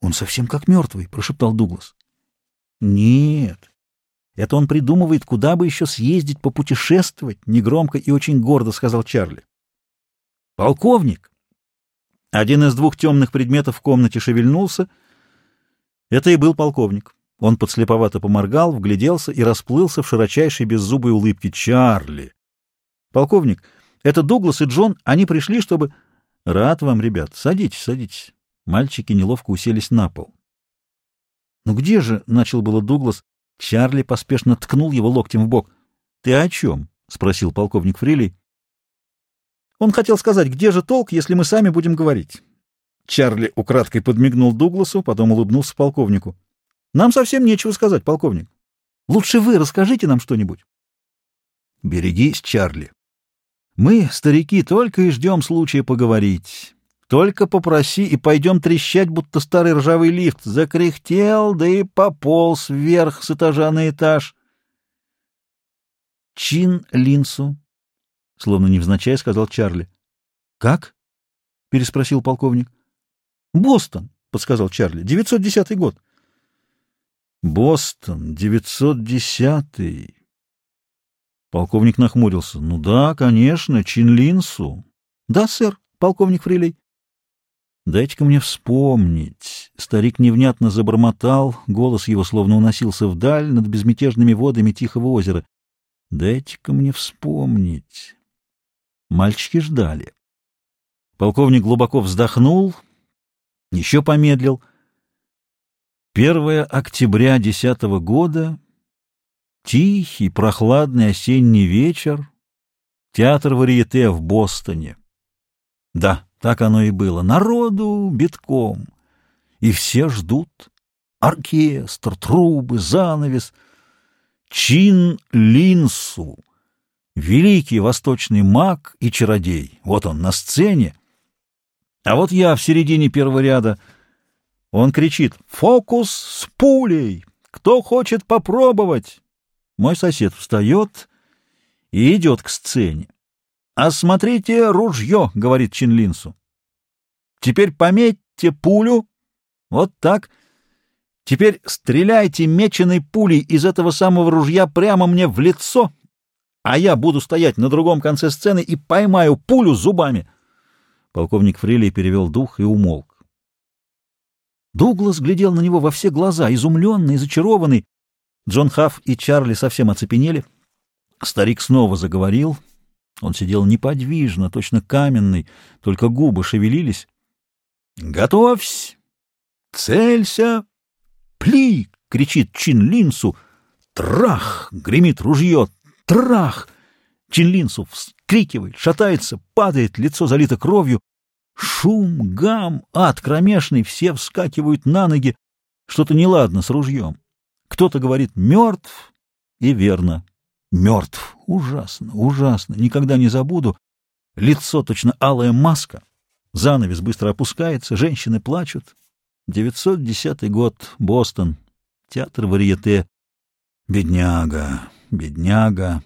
Он совсем как мертвый, — прошептал Дуглас. Нет, это он придумывает, куда бы еще съездить, попутешествовать, — негромко и очень гордо сказал Чарли. Полковник! Один из двух темных предметов в комнате шевельнулся. Это и был полковник. Он подслеповато поморгал, вгляделся и расплылся в широчайшей беззубой улыбке. «Чарли!» «Полковник, это Дуглас и Джон. Они пришли, чтобы...» «Рад вам, ребят. Садитесь, садитесь». Мальчики неловко уселись на пол. «Ну где же?» — начал было Дуглас. Чарли поспешно ткнул его локтем в бок. «Ты о чем?» — спросил полковник Фрилей. Он хотел сказать, где же толк, если мы сами будем говорить. Чарли украдкой подмигнул Дугласу, потом улыбнулся полковнику. Нам совсем нечего сказать, полковник. Лучше вы расскажите нам что-нибудь. Берегись, Чарли. Мы, старики, только и ждем случая поговорить. Только попроси, и пойдем трещать, будто старый ржавый лифт. Закряхтел, да и пополз вверх с этажа на этаж. Чин Линсу, словно невзначай сказал Чарли. Как? переспросил полковник. Бостон, подсказал Чарли. 910 год. Бостон, 910-й. Полковник нахмурился. Ну да, конечно, Чинлинсу. Да, сэр, полковник Фрилей. Дайте-ка мне вспомнить. Старик невнятно забормотал, голос его словно уносился вдаль над безмятежными водами тихого озера. Дайте-ка мне вспомнить. Мальчики ждали. Полковник глубоко вздохнул, еще помедлил — 1 октября десятого года, тихий, прохладный осенний вечер, театр варьете в Бостоне. Да, так оно и было. Народу битком. И все ждут. Оркестр, трубы, занавес. Чин Линсу, великий восточный маг и чародей. Вот он на сцене. А вот я в середине первого ряда — он кричит «Фокус с пулей! Кто хочет попробовать?» Мой сосед встает и идет к сцене. «Осмотрите ружье», — говорит Чинлинсу. «Теперь пометьте пулю. Вот так. Теперь стреляйте меченой пулей из этого самого ружья прямо мне в лицо, а я буду стоять на другом конце сцены и поймаю пулю зубами». Полковник Фрилей перевел дух и умолк. Дуглас глядел на него во все глаза, изумленный, зачарованный. Джон Хафф и Чарли совсем оцепенели. Старик снова заговорил. Он сидел неподвижно, точно каменный, только губы шевелились. «Готовься! Целься! Пли!» — кричит Чин Линсу. «Трах!» — гремит ружье. «Трах!» Чин Линсу вскрикивает, шатается, падает, лицо залито кровью. Шум, гам, ад кромешный, все вскакивают на ноги. Что-то неладно с ружьем. Кто-то говорит «мертв», и верно. Мертв. Ужасно, ужасно. Никогда не забуду. Лицо точно алая маска. Занавес быстро опускается, женщины плачут. 910 год, Бостон. Театр варьете. Бедняга, бедняга.